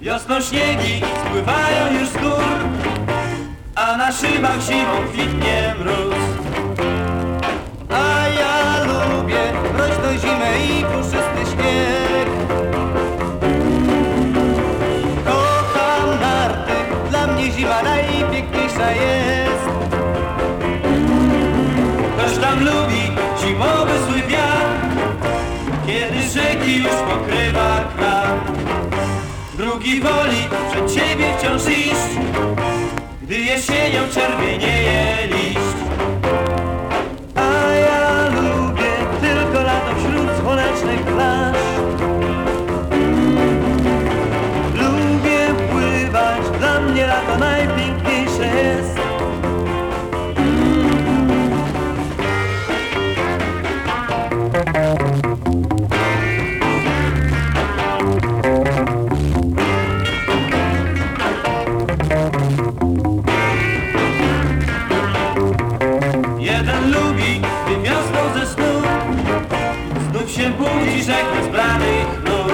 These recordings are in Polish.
Wiosną śniegi spływają już z gór A na szybach zimą kwitnie mróz i puszysty śnieg. Kocham narty, dla mnie zima najpiękniejsza jest. Ktoś tam lubi zimowy zły wiatr Kiedy rzeki już pokrywa krak Drugi woli przed ciebie wciąż iść Gdy jesienią czerwienieje liść najpiękniejsze jest. Jeden lubi, gdy wiosną ze snu. Się budzi rzek bezbranych nut.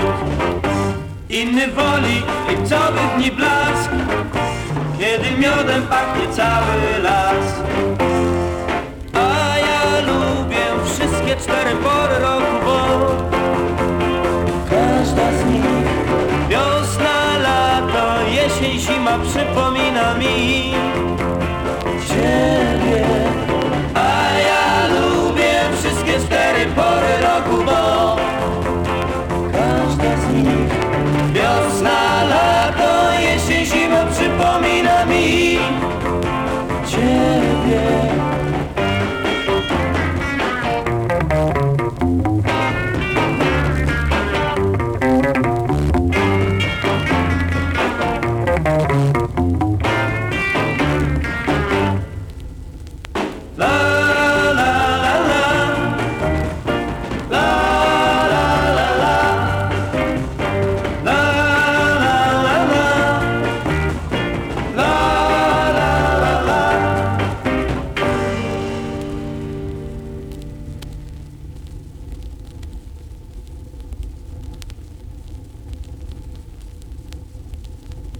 Inny woli lipcowych dni blask kiedy miodem pachnie cały las. A ja lubię wszystkie cztery pory roku, bo każda z nich wiosna, lato, jesień, zima przypomina mi Ciebie.